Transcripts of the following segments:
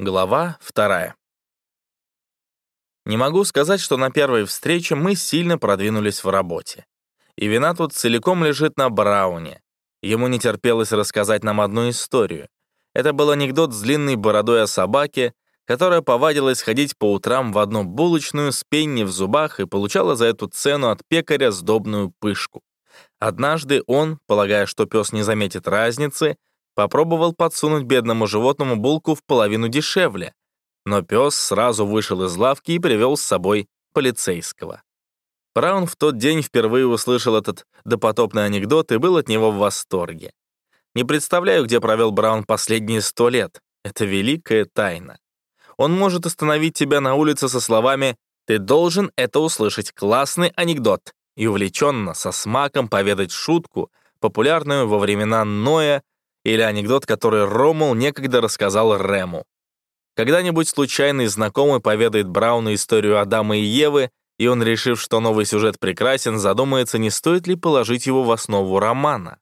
Глава вторая. Не могу сказать, что на первой встрече мы сильно продвинулись в работе. И вина тут целиком лежит на Брауне. Ему не терпелось рассказать нам одну историю. Это был анекдот с длинной бородой о собаке, которая повадилась ходить по утрам в одну булочную с пенни в зубах и получала за эту цену от пекаря сдобную пышку. Однажды он, полагая, что пес не заметит разницы, Попробовал подсунуть бедному животному булку в половину дешевле, но пес сразу вышел из лавки и привел с собой полицейского. Браун в тот день впервые услышал этот допотопный анекдот и был от него в восторге. Не представляю, где провел Браун последние сто лет. Это великая тайна. Он может остановить тебя на улице со словами «Ты должен это услышать, классный анекдот» и увлеченно, со смаком поведать шутку, популярную во времена Ноя или анекдот, который Ромул некогда рассказал Рему. Когда-нибудь случайный знакомый поведает Брауну историю Адама и Евы, и он, решив, что новый сюжет прекрасен, задумается, не стоит ли положить его в основу романа.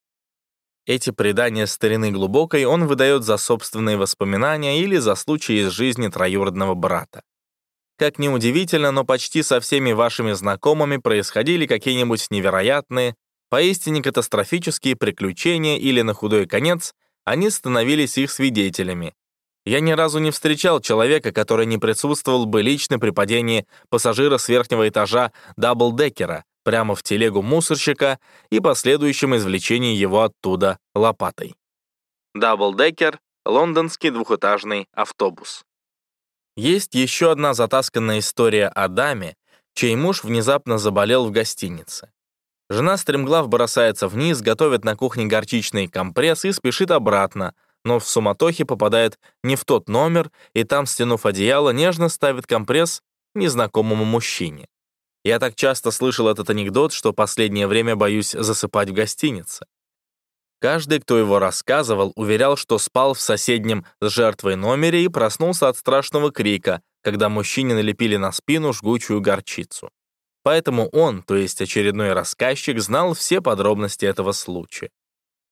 Эти предания старины глубокой он выдает за собственные воспоминания или за случаи из жизни троюродного брата. Как ни удивительно, но почти со всеми вашими знакомыми происходили какие-нибудь невероятные, Поистине катастрофические приключения или, на худой конец, они становились их свидетелями. Я ни разу не встречал человека, который не присутствовал бы лично при падении пассажира с верхнего этажа даблдекера прямо в телегу мусорщика и последующем извлечении его оттуда лопатой. Даблдекер — лондонский двухэтажный автобус. Есть еще одна затасканная история о даме, чей муж внезапно заболел в гостинице. Жена стремглав бросается вниз, готовит на кухне горчичный компресс и спешит обратно, но в суматохе попадает не в тот номер, и там, стянув одеяло, нежно ставит компресс незнакомому мужчине. Я так часто слышал этот анекдот, что последнее время боюсь засыпать в гостинице. Каждый, кто его рассказывал, уверял, что спал в соседнем с жертвой номере и проснулся от страшного крика, когда мужчине налепили на спину жгучую горчицу. Поэтому он, то есть очередной рассказчик, знал все подробности этого случая.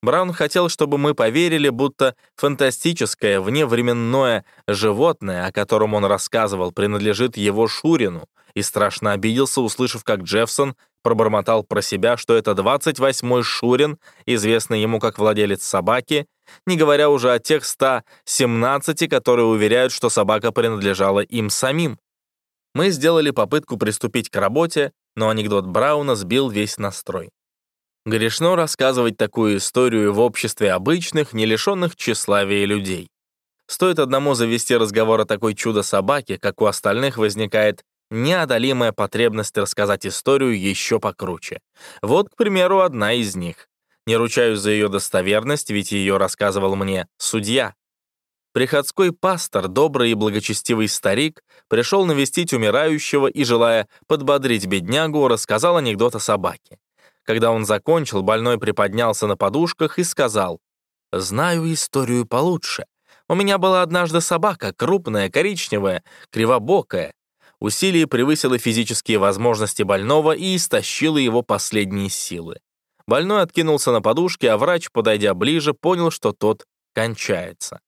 Браун хотел, чтобы мы поверили, будто фантастическое, вневременное животное, о котором он рассказывал, принадлежит его Шурину, и страшно обиделся, услышав, как Джеффсон пробормотал про себя, что это 28-й Шурин, известный ему как владелец собаки, не говоря уже о тех 117, которые уверяют, что собака принадлежала им самим. Мы сделали попытку приступить к работе, но анекдот Брауна сбил весь настрой. Грешно рассказывать такую историю в обществе обычных, не лишенных тщеславия людей. Стоит одному завести разговор о такой чудо-собаке, как у остальных возникает неодолимая потребность рассказать историю еще покруче. Вот, к примеру, одна из них. Не ручаюсь за ее достоверность, ведь ее рассказывал мне судья. Приходской пастор, добрый и благочестивый старик, пришел навестить умирающего и, желая подбодрить беднягу, рассказал анекдот о собаке. Когда он закончил, больной приподнялся на подушках и сказал, «Знаю историю получше. У меня была однажды собака, крупная, коричневая, кривобокая. Усилие превысило физические возможности больного и истощило его последние силы. Больной откинулся на подушке, а врач, подойдя ближе, понял, что тот кончается.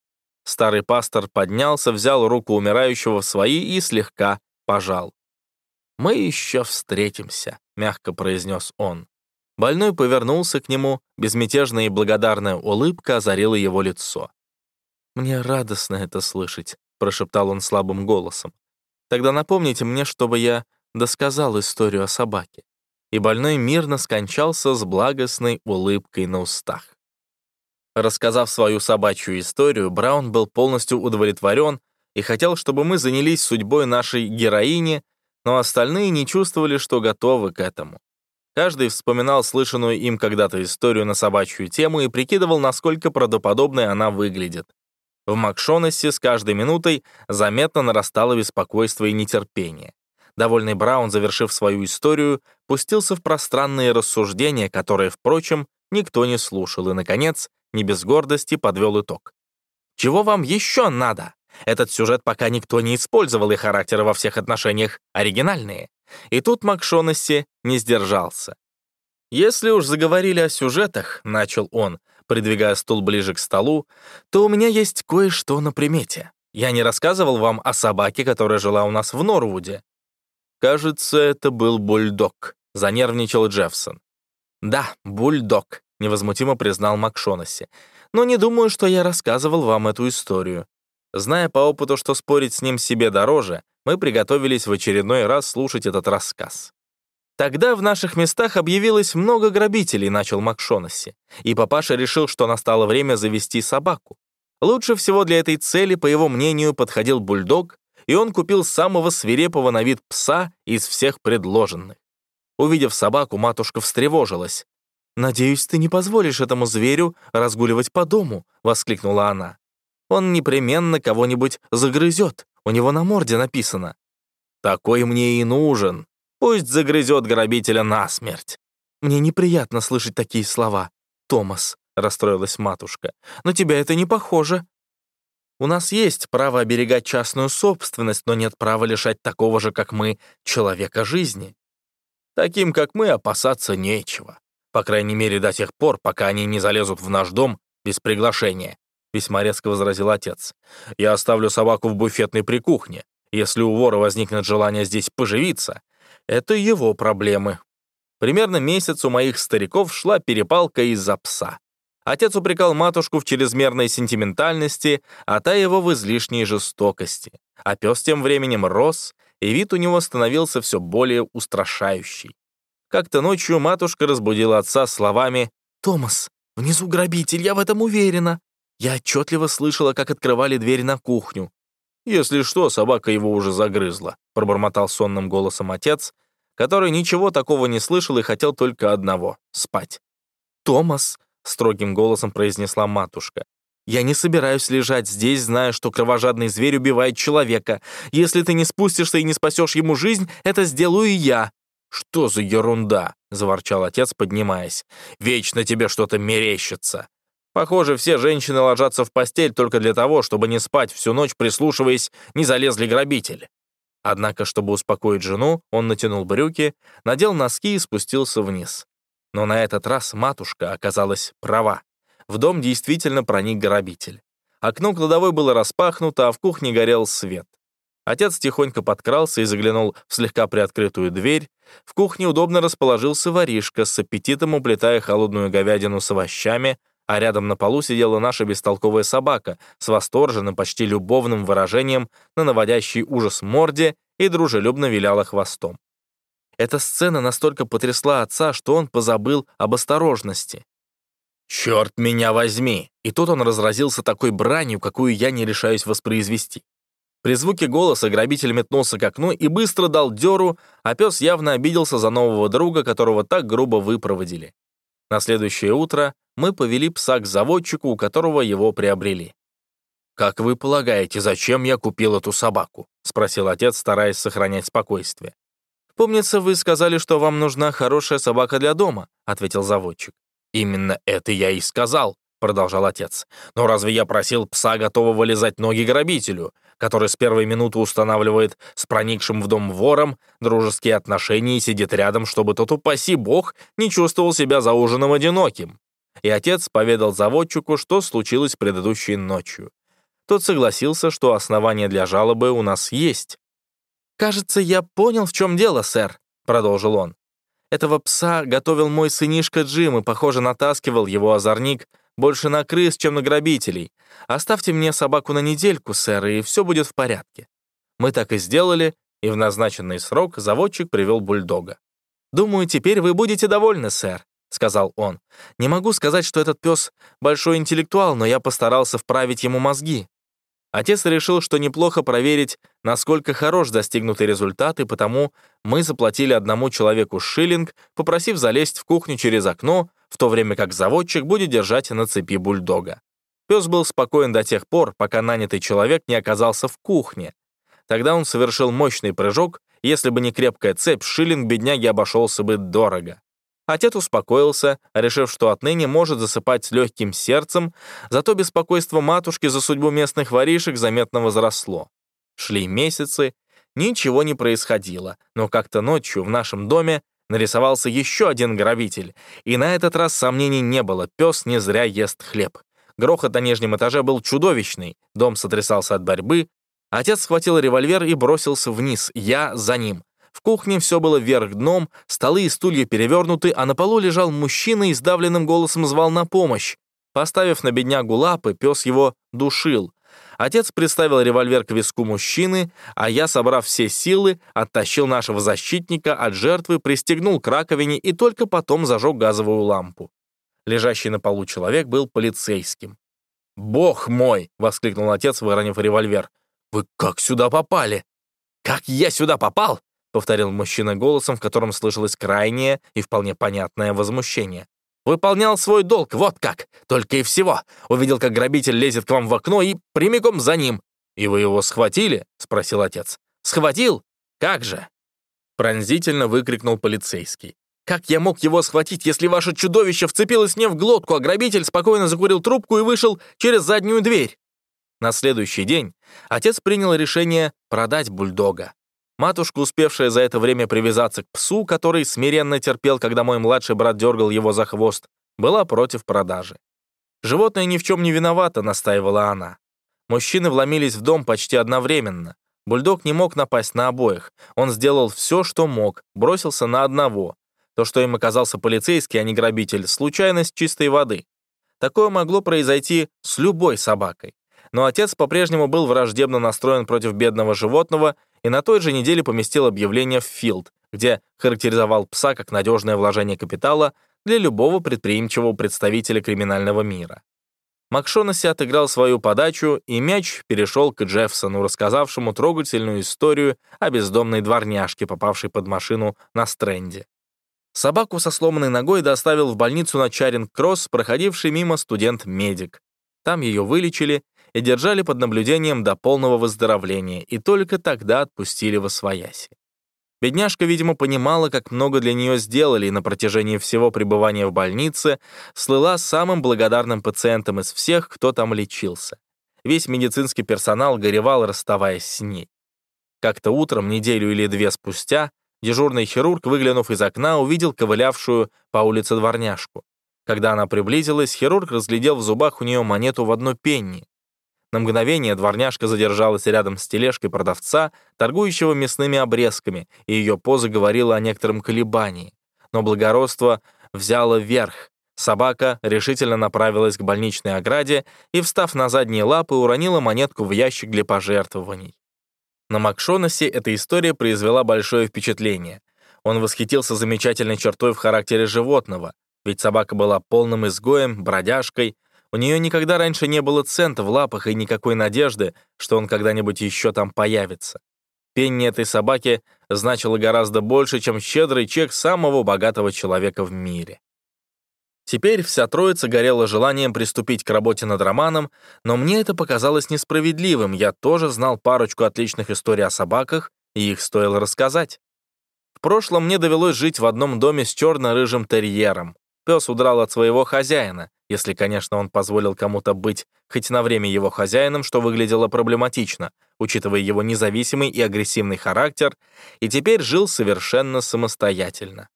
Старый пастор поднялся, взял руку умирающего в свои и слегка пожал. «Мы еще встретимся», — мягко произнес он. Больной повернулся к нему, безмятежная и благодарная улыбка озарила его лицо. «Мне радостно это слышать», — прошептал он слабым голосом. «Тогда напомните мне, чтобы я досказал историю о собаке». И больной мирно скончался с благостной улыбкой на устах. Рассказав свою собачью историю, Браун был полностью удовлетворен и хотел, чтобы мы занялись судьбой нашей героини, но остальные не чувствовали, что готовы к этому. Каждый вспоминал слышанную им когда-то историю на собачью тему и прикидывал, насколько правдоподобной она выглядит. В Макшонессе с каждой минутой заметно нарастало беспокойство и нетерпение. Довольный Браун, завершив свою историю, пустился в пространные рассуждения, которые, впрочем, никто не слушал, и, наконец, не без гордости подвел итог. «Чего вам еще надо? Этот сюжет пока никто не использовал, и характеры во всех отношениях оригинальные». И тут Макшонесси не сдержался. «Если уж заговорили о сюжетах», — начал он, придвигая стул ближе к столу, «то у меня есть кое-что на примете. Я не рассказывал вам о собаке, которая жила у нас в Норвуде?» «Кажется, это был бульдог», — занервничал Джеффсон. «Да, бульдог», — невозмутимо признал Макшонесси. «Но не думаю, что я рассказывал вам эту историю. Зная по опыту, что спорить с ним себе дороже, мы приготовились в очередной раз слушать этот рассказ. Тогда в наших местах объявилось много грабителей, начал Макшонесси, и папаша решил, что настало время завести собаку. Лучше всего для этой цели, по его мнению, подходил бульдог, и он купил самого свирепого на вид пса из всех предложенных. Увидев собаку, матушка встревожилась. «Надеюсь, ты не позволишь этому зверю разгуливать по дому», — воскликнула она. «Он непременно кого-нибудь загрызет, у него на морде написано». «Такой мне и нужен», Пусть загрызет грабителя насмерть. Мне неприятно слышать такие слова. Томас, расстроилась матушка, но тебя это не похоже. У нас есть право оберегать частную собственность, но нет права лишать такого же, как мы, человека жизни. Таким, как мы, опасаться нечего. По крайней мере, до тех пор, пока они не залезут в наш дом без приглашения», — весьма резко возразил отец. «Я оставлю собаку в буфетной при кухне. Если у вора возникнет желание здесь поживиться, это его проблемы. Примерно месяц у моих стариков шла перепалка из-за пса. Отец упрекал матушку в чрезмерной сентиментальности, а та его в излишней жестокости. А пес тем временем рос, и вид у него становился все более устрашающий. Как-то ночью матушка разбудила отца словами «Томас, внизу грабитель, я в этом уверена». Я отчетливо слышала, как открывали дверь на кухню. «Если что, собака его уже загрызла», — пробормотал сонным голосом отец, который ничего такого не слышал и хотел только одного — спать. «Томас», — строгим голосом произнесла матушка, «я не собираюсь лежать здесь, зная, что кровожадный зверь убивает человека. Если ты не спустишься и не спасешь ему жизнь, это сделаю я». «Что за ерунда?» — заворчал отец, поднимаясь. «Вечно тебе что-то мерещится». Похоже, все женщины ложатся в постель только для того, чтобы не спать всю ночь, прислушиваясь, не залезли грабители. Однако, чтобы успокоить жену, он натянул брюки, надел носки и спустился вниз. Но на этот раз матушка оказалась права. В дом действительно проник грабитель. Окно кладовой было распахнуто, а в кухне горел свет. Отец тихонько подкрался и заглянул в слегка приоткрытую дверь. В кухне удобно расположился воришка, с аппетитом уплетая холодную говядину с овощами, а рядом на полу сидела наша бестолковая собака с восторженным, почти любовным выражением на наводящей ужас морде и дружелюбно виляла хвостом. Эта сцена настолько потрясла отца, что он позабыл об осторожности. «Черт меня возьми!» И тут он разразился такой бранью, какую я не решаюсь воспроизвести. При звуке голоса грабитель метнулся к окну и быстро дал дёру, а пес явно обиделся за нового друга, которого так грубо выпроводили. На следующее утро мы повели пса к заводчику, у которого его приобрели. «Как вы полагаете, зачем я купил эту собаку?» — спросил отец, стараясь сохранять спокойствие. «Помнится, вы сказали, что вам нужна хорошая собака для дома», — ответил заводчик. «Именно это я и сказал», — продолжал отец. «Но разве я просил пса, готового лизать ноги грабителю, который с первой минуты устанавливает с проникшим в дом вором дружеские отношения и сидит рядом, чтобы тот, упаси бог, не чувствовал себя за ужином одиноким?» И отец поведал заводчику, что случилось предыдущей ночью. Тот согласился, что основания для жалобы у нас есть. «Кажется, я понял, в чем дело, сэр», — продолжил он. «Этого пса готовил мой сынишка Джим и, похоже, натаскивал его озорник больше на крыс, чем на грабителей. Оставьте мне собаку на недельку, сэр, и все будет в порядке». Мы так и сделали, и в назначенный срок заводчик привел бульдога. «Думаю, теперь вы будете довольны, сэр», — сказал он. «Не могу сказать, что этот пес большой интеллектуал, но я постарался вправить ему мозги». Отец решил, что неплохо проверить, насколько хорош достигнутый результат, и потому мы заплатили одному человеку шиллинг, попросив залезть в кухню через окно, в то время как заводчик будет держать на цепи бульдога. Пес был спокоен до тех пор, пока нанятый человек не оказался в кухне. Тогда он совершил мощный прыжок, если бы не крепкая цепь, шиллинг бедняги обошелся бы дорого. Отец успокоился, решив, что отныне может засыпать с легким сердцем, зато беспокойство матушки за судьбу местных воришек заметно возросло. Шли месяцы, ничего не происходило, но как-то ночью в нашем доме нарисовался еще один грабитель, и на этот раз сомнений не было, пес не зря ест хлеб. Грохот на нижнем этаже был чудовищный, дом сотрясался от борьбы. Отец схватил револьвер и бросился вниз, я за ним. В кухне все было вверх дном, столы и стулья перевернуты, а на полу лежал мужчина и сдавленным голосом звал на помощь. Поставив на беднягу лапы, пес его душил. Отец приставил револьвер к виску мужчины, а я, собрав все силы, оттащил нашего защитника от жертвы, пристегнул к раковине и только потом зажег газовую лампу. Лежащий на полу человек был полицейским. «Бог мой!» — воскликнул отец, выронив револьвер. «Вы как сюда попали?» «Как я сюда попал?» — повторил мужчина голосом, в котором слышалось крайнее и вполне понятное возмущение. Выполнял свой долг, вот как, только и всего. Увидел, как грабитель лезет к вам в окно и прямиком за ним. «И вы его схватили?» — спросил отец. «Схватил? Как же?» Пронзительно выкрикнул полицейский. «Как я мог его схватить, если ваше чудовище вцепилось мне в глотку, а грабитель спокойно закурил трубку и вышел через заднюю дверь?» На следующий день отец принял решение продать бульдога. Матушка, успевшая за это время привязаться к псу, который смиренно терпел, когда мой младший брат дергал его за хвост, была против продажи. «Животное ни в чем не виновато», — настаивала она. Мужчины вломились в дом почти одновременно. Бульдог не мог напасть на обоих. Он сделал все, что мог, бросился на одного. То, что им оказался полицейский, а не грабитель, случайность чистой воды. Такое могло произойти с любой собакой. Но отец по-прежнему был враждебно настроен против бедного животного и на той же неделе поместил объявление в Филд, где характеризовал пса как надежное вложение капитала для любого предприимчивого представителя криминального мира. Макшонаси отыграл свою подачу, и мяч перешел к Джеффсону, рассказавшему трогательную историю о бездомной дворняжке, попавшей под машину на стренде. Собаку со сломанной ногой доставил в больницу на Чаринг-Кросс, проходивший мимо студент-медик. Там ее вылечили и держали под наблюдением до полного выздоровления, и только тогда отпустили во свояси. Бедняжка, видимо, понимала, как много для нее сделали, и на протяжении всего пребывания в больнице слыла самым благодарным пациентом из всех, кто там лечился. Весь медицинский персонал горевал, расставаясь с ней. Как-то утром, неделю или две спустя, дежурный хирург, выглянув из окна, увидел ковылявшую по улице дворняжку. Когда она приблизилась, хирург разглядел в зубах у нее монету в одну пенни. На мгновение дворняжка задержалась рядом с тележкой продавца, торгующего мясными обрезками, и ее поза говорила о некотором колебании. Но благородство взяло верх. Собака решительно направилась к больничной ограде и, встав на задние лапы, уронила монетку в ящик для пожертвований. На Макшонасе эта история произвела большое впечатление. Он восхитился замечательной чертой в характере животного, ведь собака была полным изгоем, бродяжкой, у нее никогда раньше не было цента в лапах и никакой надежды, что он когда-нибудь еще там появится. Пенни этой собаки значило гораздо больше, чем щедрый чек самого богатого человека в мире. Теперь вся троица горела желанием приступить к работе над романом, но мне это показалось несправедливым, я тоже знал парочку отличных историй о собаках, и их стоило рассказать. В прошлом мне довелось жить в одном доме с черно-рыжим терьером. Пес удрал от своего хозяина, если, конечно, он позволил кому-то быть хоть на время его хозяином, что выглядело проблематично, учитывая его независимый и агрессивный характер, и теперь жил совершенно самостоятельно.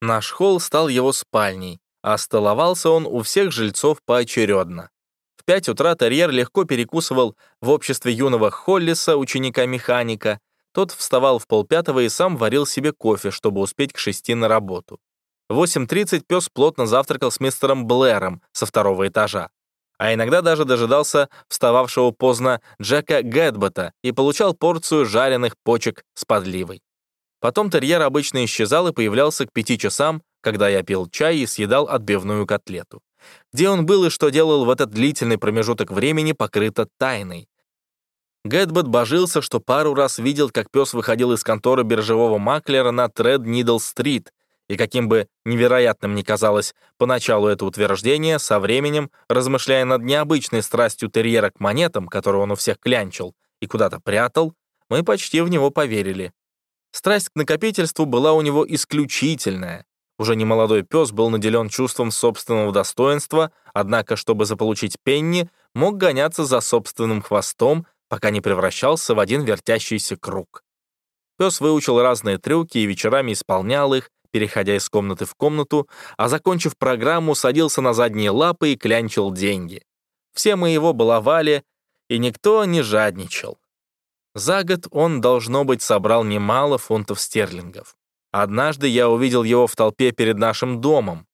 Наш холл стал его спальней, а столовался он у всех жильцов поочередно. В пять утра терьер легко перекусывал в обществе юного Холлиса, ученика-механика. Тот вставал в полпятого и сам варил себе кофе, чтобы успеть к шести на работу. В 8.30 пес плотно завтракал с мистером Блэром со второго этажа, а иногда даже дожидался встававшего поздно Джека Гэтбота и получал порцию жареных почек с подливой. Потом терьер обычно исчезал и появлялся к пяти часам, когда я пил чай и съедал отбивную котлету. Где он был и что делал в этот длительный промежуток времени, покрыто тайной. Гэтбот божился, что пару раз видел, как пес выходил из конторы биржевого маклера на Тред-Нидл-стрит и каким бы невероятным ни казалось поначалу это утверждение, со временем, размышляя над необычной страстью терьера к монетам, которую он у всех клянчил и куда-то прятал, мы почти в него поверили. Страсть к накопительству была у него исключительная. Уже немолодой пес был наделен чувством собственного достоинства, однако, чтобы заполучить пенни, мог гоняться за собственным хвостом, пока не превращался в один вертящийся круг. Пес выучил разные трюки и вечерами исполнял их, переходя из комнаты в комнату, а, закончив программу, садился на задние лапы и клянчил деньги. Все мы его баловали, и никто не жадничал. За год он, должно быть, собрал немало фунтов стерлингов. Однажды я увидел его в толпе перед нашим домом.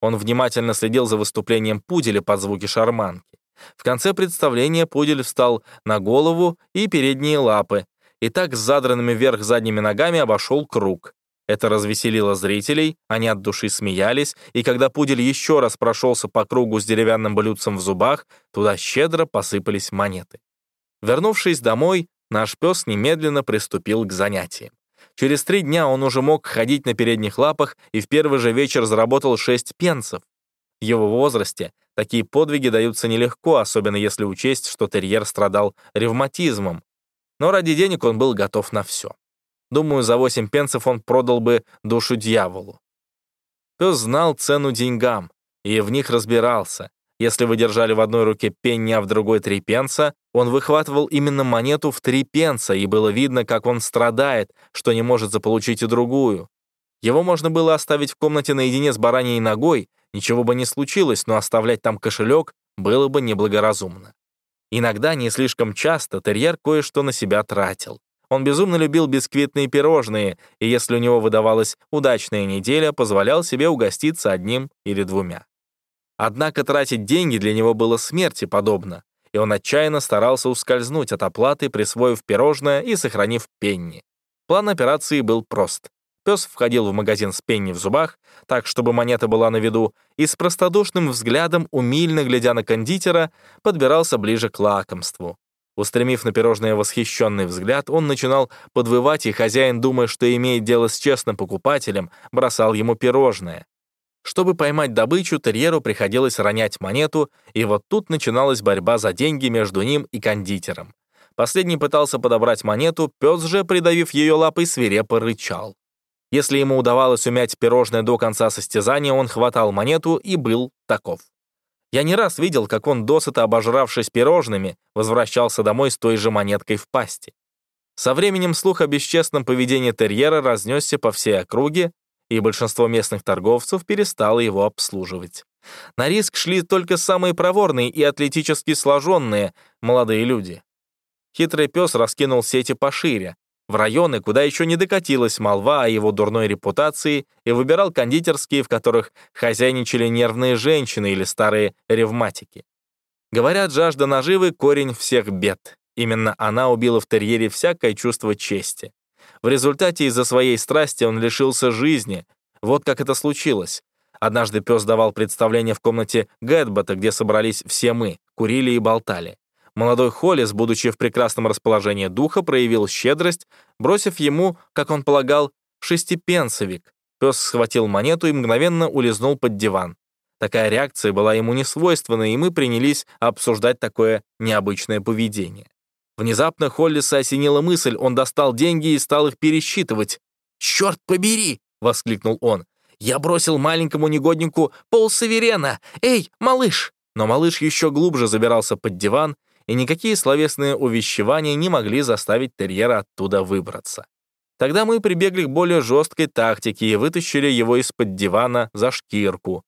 Он внимательно следил за выступлением пуделя под звуки шарманки. В конце представления пудель встал на голову и передние лапы, и так с задранными вверх задними ногами обошел круг. Это развеселило зрителей, они от души смеялись, и когда пудель еще раз прошелся по кругу с деревянным блюдцем в зубах, туда щедро посыпались монеты. Вернувшись домой, наш пес немедленно приступил к занятиям. Через три дня он уже мог ходить на передних лапах и в первый же вечер заработал шесть пенсов. В его возрасте такие подвиги даются нелегко, особенно если учесть, что терьер страдал ревматизмом. Но ради денег он был готов на все. Думаю, за восемь пенсов он продал бы душу дьяволу. Пес знал цену деньгам и в них разбирался. Если вы держали в одной руке пенни, а в другой три пенса, он выхватывал именно монету в три пенса, и было видно, как он страдает, что не может заполучить и другую. Его можно было оставить в комнате наедине с бараньей ногой, ничего бы не случилось, но оставлять там кошелек было бы неблагоразумно. Иногда, не слишком часто, терьер кое-что на себя тратил. Он безумно любил бисквитные пирожные, и если у него выдавалась удачная неделя, позволял себе угоститься одним или двумя. Однако тратить деньги для него было смерти подобно, и он отчаянно старался ускользнуть от оплаты, присвоив пирожное и сохранив пенни. План операции был прост. Пес входил в магазин с пенни в зубах, так, чтобы монета была на виду, и с простодушным взглядом, умильно глядя на кондитера, подбирался ближе к лакомству. Устремив на пирожное восхищенный взгляд, он начинал подвывать, и хозяин, думая, что имеет дело с честным покупателем, бросал ему пирожное. Чтобы поймать добычу, терьеру приходилось ронять монету, и вот тут начиналась борьба за деньги между ним и кондитером. Последний пытался подобрать монету, пес же, придавив ее лапой, свирепо рычал. Если ему удавалось умять пирожное до конца состязания, он хватал монету и был таков. Я не раз видел, как он, досыта обожравшись пирожными, возвращался домой с той же монеткой в пасти. Со временем слух о бесчестном поведении терьера разнесся по всей округе, и большинство местных торговцев перестало его обслуживать. На риск шли только самые проворные и атлетически сложенные молодые люди. Хитрый пес раскинул сети пошире, в районы, куда еще не докатилась молва о его дурной репутации, и выбирал кондитерские, в которых хозяйничали нервные женщины или старые ревматики. Говорят, жажда наживы — корень всех бед. Именно она убила в терьере всякое чувство чести. В результате из-за своей страсти он лишился жизни. Вот как это случилось. Однажды пес давал представление в комнате Гэтбота, где собрались все мы, курили и болтали. Молодой Холлис, будучи в прекрасном расположении духа, проявил щедрость, бросив ему, как он полагал, шестипенсовик. Пес схватил монету и мгновенно улизнул под диван. Такая реакция была ему не свойственна, и мы принялись обсуждать такое необычное поведение. Внезапно Холлиса осенила мысль, он достал деньги и стал их пересчитывать. «Черт побери!» — воскликнул он. «Я бросил маленькому негоднику полсаверена! Эй, малыш!» Но малыш еще глубже забирался под диван, и никакие словесные увещевания не могли заставить терьера оттуда выбраться. Тогда мы прибегли к более жесткой тактике и вытащили его из-под дивана за шкирку.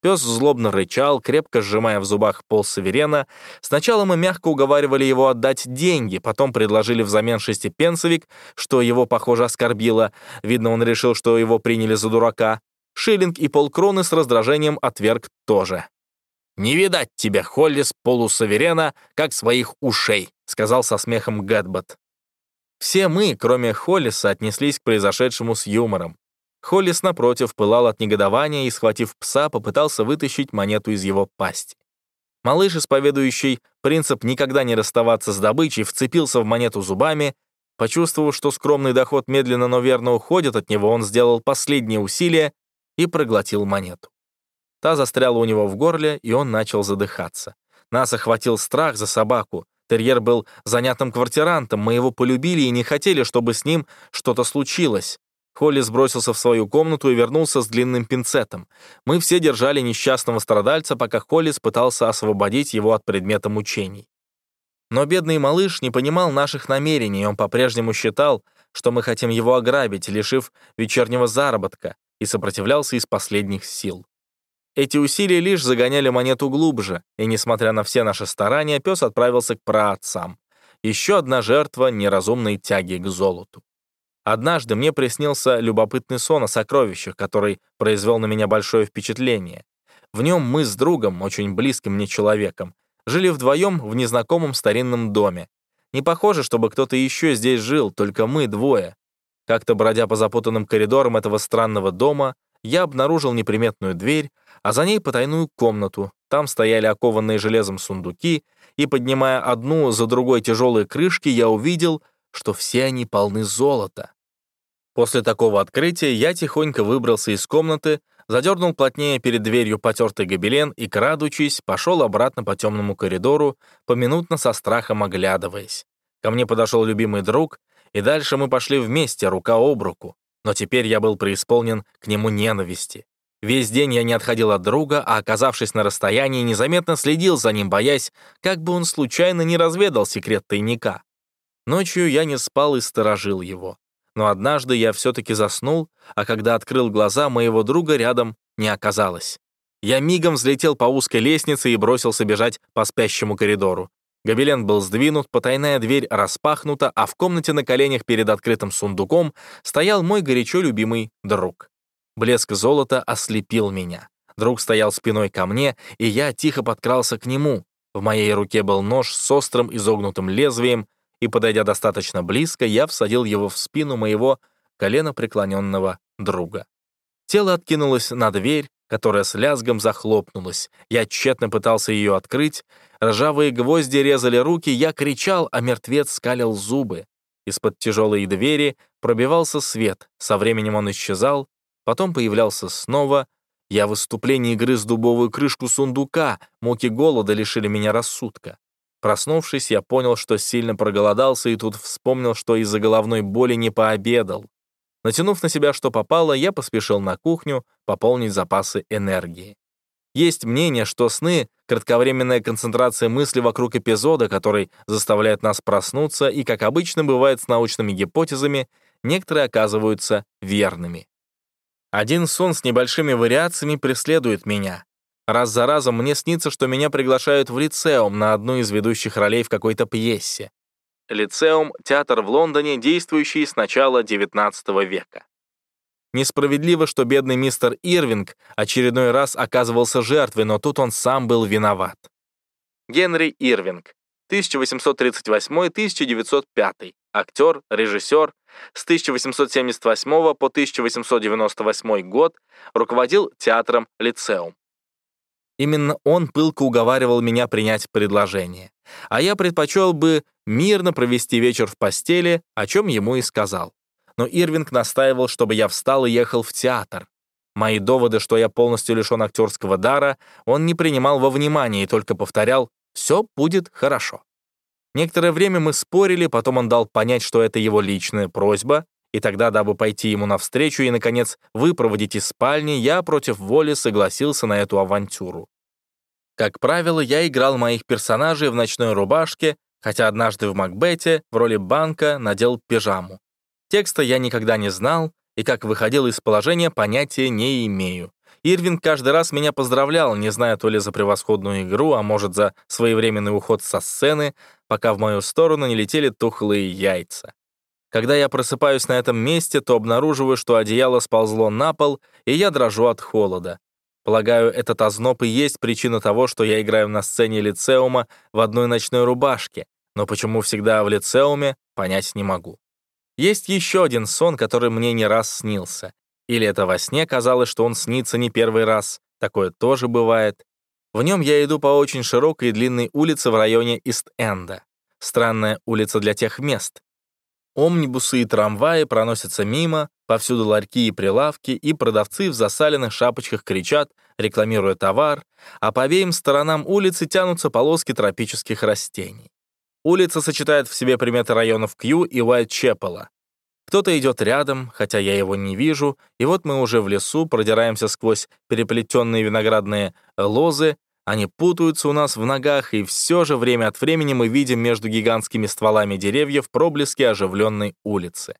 Пес злобно рычал, крепко сжимая в зубах пол суверена. Сначала мы мягко уговаривали его отдать деньги, потом предложили взамен шестипенсовик, что его, похоже, оскорбило. Видно, он решил, что его приняли за дурака. Шиллинг и полкроны с раздражением отверг тоже. «Не видать тебя, Холлис, полусаверена, как своих ушей», сказал со смехом Гэтбот. Все мы, кроме Холлиса, отнеслись к произошедшему с юмором. Холлис, напротив, пылал от негодования и, схватив пса, попытался вытащить монету из его пасти. Малыш, исповедующий принцип никогда не расставаться с добычей, вцепился в монету зубами. Почувствовав, что скромный доход медленно, но верно уходит от него, он сделал последнее усилие и проглотил монету. Та застряла у него в горле, и он начал задыхаться. Нас охватил страх за собаку. Терьер был занятым квартирантом, мы его полюбили и не хотели, чтобы с ним что-то случилось. Холли сбросился в свою комнату и вернулся с длинным пинцетом. Мы все держали несчастного страдальца, пока Холлис пытался освободить его от предмета мучений. Но бедный малыш не понимал наших намерений, он по-прежнему считал, что мы хотим его ограбить, лишив вечернего заработка, и сопротивлялся из последних сил. Эти усилия лишь загоняли монету глубже, и, несмотря на все наши старания, пес отправился к праотцам. Еще одна жертва неразумной тяги к золоту. Однажды мне приснился любопытный сон о сокровищах, который произвел на меня большое впечатление. В нем мы с другом, очень близким мне человеком, жили вдвоем в незнакомом старинном доме. Не похоже, чтобы кто-то еще здесь жил, только мы двое. Как-то бродя по запутанным коридорам этого странного дома, я обнаружил неприметную дверь, а за ней потайную комнату. Там стояли окованные железом сундуки, и, поднимая одну за другой тяжелые крышки, я увидел, что все они полны золота. После такого открытия я тихонько выбрался из комнаты, задернул плотнее перед дверью потертый гобелен и, крадучись, пошел обратно по темному коридору, поминутно со страхом оглядываясь. Ко мне подошел любимый друг, и дальше мы пошли вместе, рука об руку. Но теперь я был преисполнен к нему ненависти. Весь день я не отходил от друга, а, оказавшись на расстоянии, незаметно следил за ним, боясь, как бы он случайно не разведал секрет тайника. Ночью я не спал и сторожил его. Но однажды я все-таки заснул, а когда открыл глаза, моего друга рядом не оказалось. Я мигом взлетел по узкой лестнице и бросился бежать по спящему коридору. Гобелен был сдвинут, потайная дверь распахнута, а в комнате на коленях перед открытым сундуком стоял мой горячо любимый друг. Блеск золота ослепил меня. Друг стоял спиной ко мне, и я тихо подкрался к нему. В моей руке был нож с острым изогнутым лезвием, и, подойдя достаточно близко, я всадил его в спину моего коленопреклоненного друга. Тело откинулось на дверь, которая с лязгом захлопнулась. Я тщетно пытался ее открыть. Ржавые гвозди резали руки, я кричал, а мертвец скалил зубы. Из-под тяжелой двери пробивался свет. Со временем он исчезал, потом появлялся снова. Я в выступлении грыз дубовую крышку сундука, муки голода лишили меня рассудка. Проснувшись, я понял, что сильно проголодался, и тут вспомнил, что из-за головной боли не пообедал. Натянув на себя, что попало, я поспешил на кухню пополнить запасы энергии. Есть мнение, что сны — кратковременная концентрация мысли вокруг эпизода, который заставляет нас проснуться, и, как обычно бывает с научными гипотезами, некоторые оказываются верными. Один сон с небольшими вариациями преследует меня. Раз за разом мне снится, что меня приглашают в лицеум на одну из ведущих ролей в какой-то пьесе. Лицеум — театр в Лондоне, действующий с начала XIX века. Несправедливо, что бедный мистер Ирвинг очередной раз оказывался жертвой, но тут он сам был виноват. Генри Ирвинг, 1838-1905, актер, режиссер, с 1878 по 1898 год руководил театром «Лицеум». Именно он пылко уговаривал меня принять предложение. А я предпочел бы мирно провести вечер в постели, о чем ему и сказал. Но Ирвинг настаивал, чтобы я встал и ехал в театр. Мои доводы, что я полностью лишен актерского дара, он не принимал во внимание и только повторял «все будет хорошо». Некоторое время мы спорили, потом он дал понять, что это его личная просьба, и тогда, дабы пойти ему навстречу и, наконец, выпроводить из спальни, я против воли согласился на эту авантюру. Как правило, я играл моих персонажей в ночной рубашке, хотя однажды в Макбете в роли банка надел пижаму. Текста я никогда не знал, и как выходил из положения, понятия не имею. Ирвин каждый раз меня поздравлял, не зная то ли за превосходную игру, а может за своевременный уход со сцены, пока в мою сторону не летели тухлые яйца. Когда я просыпаюсь на этом месте, то обнаруживаю, что одеяло сползло на пол, и я дрожу от холода. Полагаю, этот озноб и есть причина того, что я играю на сцене лицеума в одной ночной рубашке, но почему всегда в лицеуме, понять не могу. Есть еще один сон, который мне не раз снился. Или это во сне казалось, что он снится не первый раз. Такое тоже бывает. В нем я иду по очень широкой и длинной улице в районе Ист-Энда. Странная улица для тех мест. Омнибусы и трамваи проносятся мимо, повсюду ларьки и прилавки, и продавцы в засаленных шапочках кричат, рекламируя товар, а по обеим сторонам улицы тянутся полоски тропических растений. Улица сочетает в себе приметы районов Кью и Уайт-Чепела. Кто-то идет рядом, хотя я его не вижу, и вот мы уже в лесу продираемся сквозь переплетенные виноградные лозы, они путаются у нас в ногах, и все же время от времени мы видим между гигантскими стволами деревьев проблески оживленной улицы.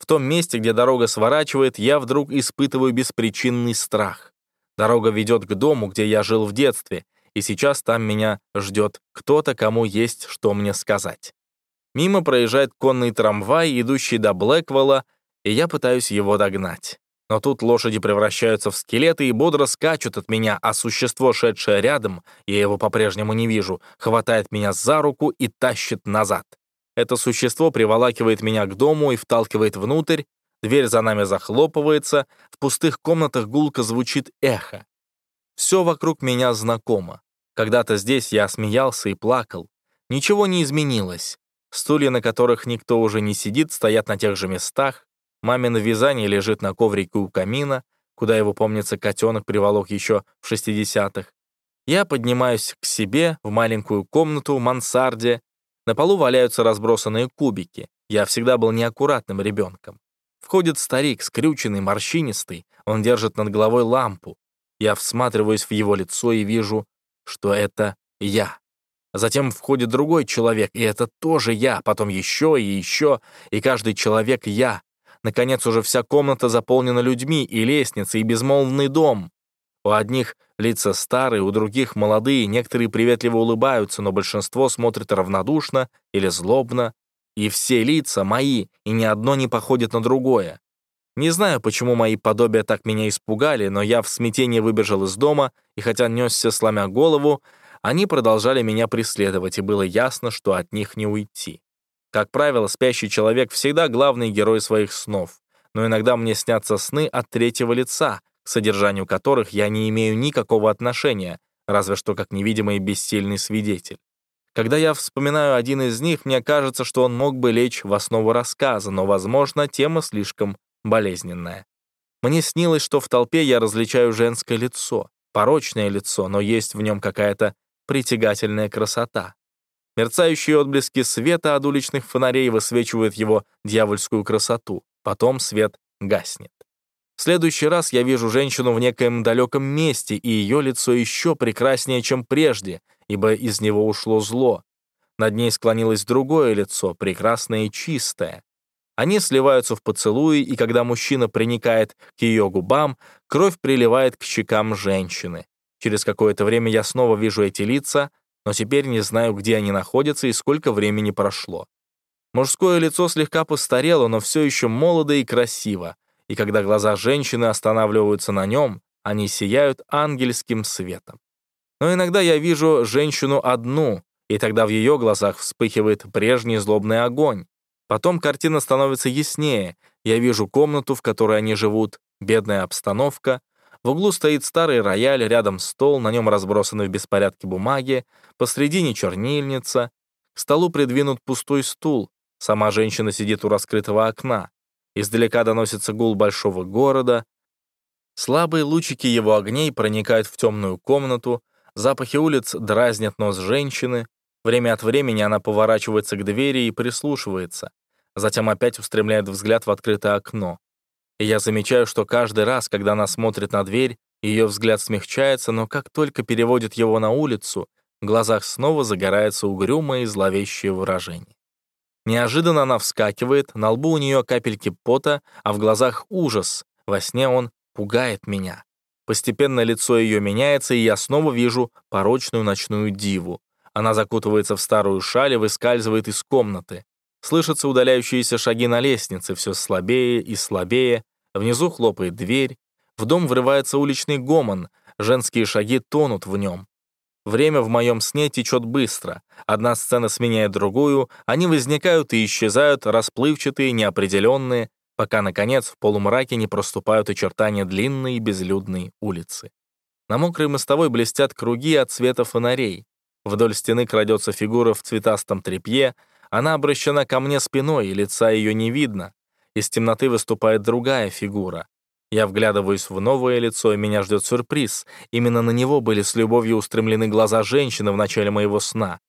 В том месте, где дорога сворачивает, я вдруг испытываю беспричинный страх. Дорога ведет к дому, где я жил в детстве, и сейчас там меня ждет кто-то, кому есть что мне сказать. Мимо проезжает конный трамвай, идущий до Блэквелла, и я пытаюсь его догнать. Но тут лошади превращаются в скелеты и бодро скачут от меня, а существо, шедшее рядом, я его по-прежнему не вижу, хватает меня за руку и тащит назад. Это существо приволакивает меня к дому и вталкивает внутрь, дверь за нами захлопывается, в пустых комнатах гулко звучит эхо. Все вокруг меня знакомо. Когда-то здесь я смеялся и плакал. Ничего не изменилось. Стулья, на которых никто уже не сидит, стоят на тех же местах. Мамино вязание лежит на коврике у камина, куда его, помнится, котенок приволок еще в 60-х. Я поднимаюсь к себе в маленькую комнату в мансарде. На полу валяются разбросанные кубики. Я всегда был неаккуратным ребенком. Входит старик, скрюченный, морщинистый. Он держит над головой лампу. Я всматриваюсь в его лицо и вижу, что это я. Затем входит другой человек, и это тоже я, потом еще и еще, и каждый человек я. Наконец, уже вся комната заполнена людьми, и лестница, и безмолвный дом. У одних лица старые, у других молодые, некоторые приветливо улыбаются, но большинство смотрит равнодушно или злобно. И все лица мои, и ни одно не походит на другое. Не знаю, почему мои подобия так меня испугали, но я в смятении выбежал из дома, и хотя несся, сломя голову, они продолжали меня преследовать, и было ясно, что от них не уйти. Как правило, спящий человек всегда главный герой своих снов, но иногда мне снятся сны от третьего лица, к содержанию которых я не имею никакого отношения, разве что как невидимый бессильный свидетель. Когда я вспоминаю один из них, мне кажется, что он мог бы лечь в основу рассказа, но, возможно, тема слишком болезненная. Мне снилось, что в толпе я различаю женское лицо, порочное лицо, но есть в нем какая-то притягательная красота. Мерцающие отблески света от уличных фонарей высвечивают его дьявольскую красоту. Потом свет гаснет. В следующий раз я вижу женщину в некоем далеком месте, и ее лицо еще прекраснее, чем прежде, ибо из него ушло зло. Над ней склонилось другое лицо, прекрасное и чистое. Они сливаются в поцелуи, и когда мужчина приникает к ее губам, кровь приливает к щекам женщины. Через какое-то время я снова вижу эти лица, но теперь не знаю, где они находятся и сколько времени прошло. Мужское лицо слегка постарело, но все еще молодо и красиво, и когда глаза женщины останавливаются на нем, они сияют ангельским светом. Но иногда я вижу женщину одну, и тогда в ее глазах вспыхивает прежний злобный огонь. Потом картина становится яснее. Я вижу комнату, в которой они живут, бедная обстановка, в углу стоит старый рояль, рядом стол, на нем разбросаны в беспорядке бумаги, посредине чернильница. К столу придвинут пустой стул. Сама женщина сидит у раскрытого окна. Издалека доносится гул большого города. Слабые лучики его огней проникают в темную комнату. Запахи улиц дразнят нос женщины. Время от времени она поворачивается к двери и прислушивается. Затем опять устремляет взгляд в открытое окно. И я замечаю, что каждый раз, когда она смотрит на дверь, ее взгляд смягчается, но как только переводит его на улицу, в глазах снова загорается угрюмое и зловещее выражение. Неожиданно она вскакивает, на лбу у нее капельки пота, а в глазах ужас. Во сне он пугает меня. Постепенно лицо ее меняется, и я снова вижу порочную ночную диву. Она закутывается в старую шаль и выскальзывает из комнаты. Слышатся удаляющиеся шаги на лестнице, все слабее и слабее. Внизу хлопает дверь. В дом врывается уличный гомон. Женские шаги тонут в нем. Время в моем сне течет быстро. Одна сцена сменяет другую, они возникают и исчезают, расплывчатые, неопределенные, пока, наконец, в полумраке не проступают очертания длинной и безлюдной улицы. На мокрой мостовой блестят круги от света фонарей. Вдоль стены крадется фигура в цветастом тряпье, она обращена ко мне спиной, и лица ее не видно. Из темноты выступает другая фигура. Я вглядываюсь в новое лицо, и меня ждет сюрприз. Именно на него были с любовью устремлены глаза женщины в начале моего сна.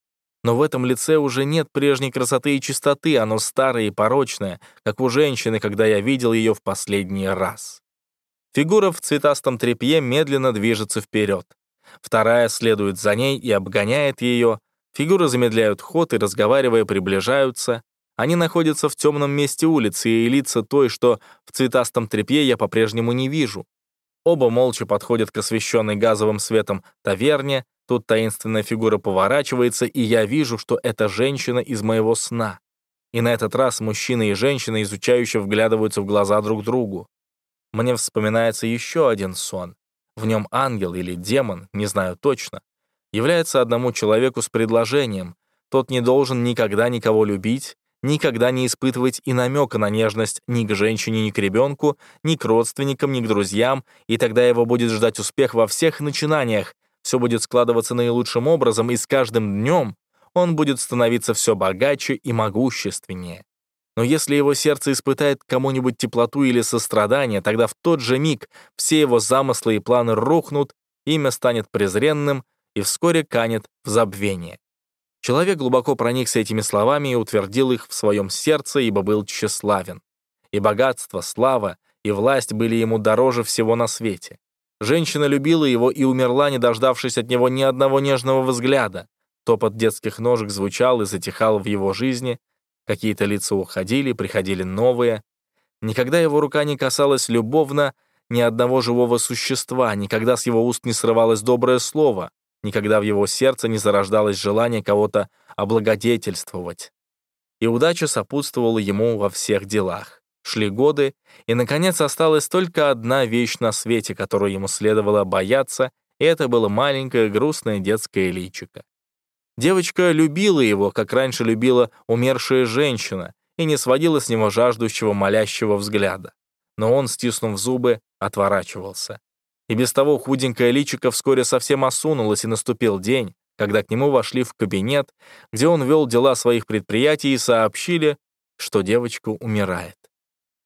Но в этом лице уже нет прежней красоты и чистоты, оно старое и порочное, как у женщины, когда я видел ее в последний раз. Фигура в цветастом тряпье медленно движется вперед. Вторая следует за ней и обгоняет ее, Фигуры замедляют ход и, разговаривая, приближаются. Они находятся в темном месте улицы, и лица той, что в цветастом тряпье, я по-прежнему не вижу. Оба молча подходят к освещенной газовым светом таверне, тут таинственная фигура поворачивается, и я вижу, что это женщина из моего сна. И на этот раз мужчина и женщина изучающе вглядываются в глаза друг другу. Мне вспоминается еще один сон. В нем ангел или демон, не знаю точно, является одному человеку с предложением. Тот не должен никогда никого любить, никогда не испытывать и намека на нежность ни к женщине, ни к ребенку, ни к родственникам, ни к друзьям, и тогда его будет ждать успех во всех начинаниях, все будет складываться наилучшим образом, и с каждым днем он будет становиться все богаче и могущественнее. Но если его сердце испытает кому-нибудь теплоту или сострадание, тогда в тот же миг все его замыслы и планы рухнут, имя станет презренным и вскоре канет в забвение. Человек глубоко проникся этими словами и утвердил их в своем сердце, ибо был тщеславен. И богатство, слава и власть были ему дороже всего на свете. Женщина любила его и умерла, не дождавшись от него ни одного нежного взгляда. Топот детских ножек звучал и затихал в его жизни, какие-то лица уходили, приходили новые. Никогда его рука не касалась любовно ни одного живого существа, никогда с его уст не срывалось доброе слово, Никогда в его сердце не зарождалось желание кого-то облагодетельствовать. И удача сопутствовала ему во всех делах. Шли годы, и, наконец, осталась только одна вещь на свете, которую ему следовало бояться, и это было маленькое грустное детское личико. Девочка любила его, как раньше любила умершая женщина, и не сводила с него жаждущего, молящего взгляда. Но он, стиснув зубы, отворачивался. И без того худенькое личико вскоре совсем осунулось, и наступил день, когда к нему вошли в кабинет, где он вел дела своих предприятий и сообщили, что девочка умирает.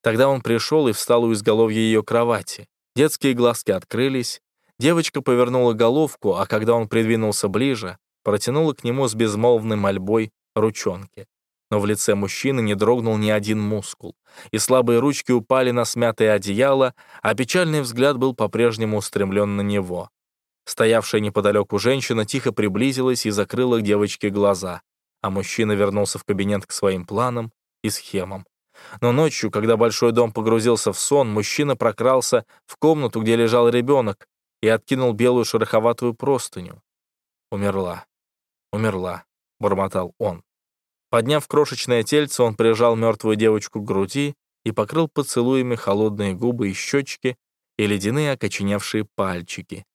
Тогда он пришел и встал у изголовья ее кровати. Детские глазки открылись, девочка повернула головку, а когда он придвинулся ближе, протянула к нему с безмолвной мольбой ручонки но в лице мужчины не дрогнул ни один мускул, и слабые ручки упали на смятое одеяло, а печальный взгляд был по-прежнему устремлен на него. Стоявшая неподалеку женщина тихо приблизилась и закрыла девочке глаза, а мужчина вернулся в кабинет к своим планам и схемам. Но ночью, когда большой дом погрузился в сон, мужчина прокрался в комнату, где лежал ребенок, и откинул белую шероховатую простыню. «Умерла, умерла», — бормотал он. Подняв крошечное тельце, он прижал мертвую девочку к груди и покрыл поцелуями холодные губы и щечки и ледяные окоченевшие пальчики.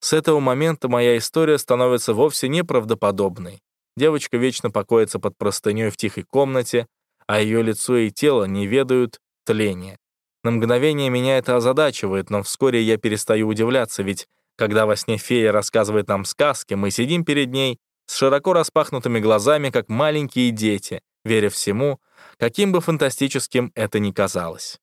С этого момента моя история становится вовсе неправдоподобной. Девочка вечно покоится под простыней в тихой комнате, а ее лицо и тело не ведают тления. На мгновение меня это озадачивает, но вскоре я перестаю удивляться, ведь когда во сне фея рассказывает нам сказки, мы сидим перед ней с широко распахнутыми глазами, как маленькие дети, веря всему, каким бы фантастическим это ни казалось.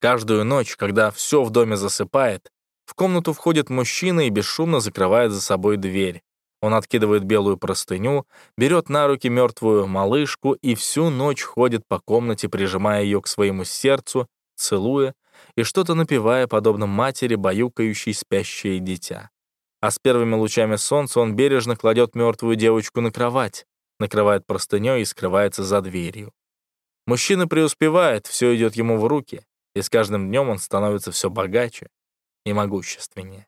Каждую ночь, когда все в доме засыпает, в комнату входит мужчина и бесшумно закрывает за собой дверь. Он откидывает белую простыню, берет на руки мертвую малышку и всю ночь ходит по комнате, прижимая ее к своему сердцу, целуя и что-то напевая, подобно матери, баюкающей спящее дитя а с первыми лучами солнца он бережно кладет мертвую девочку на кровать, накрывает простыней и скрывается за дверью. Мужчина преуспевает, все идет ему в руки, и с каждым днем он становится все богаче и могущественнее.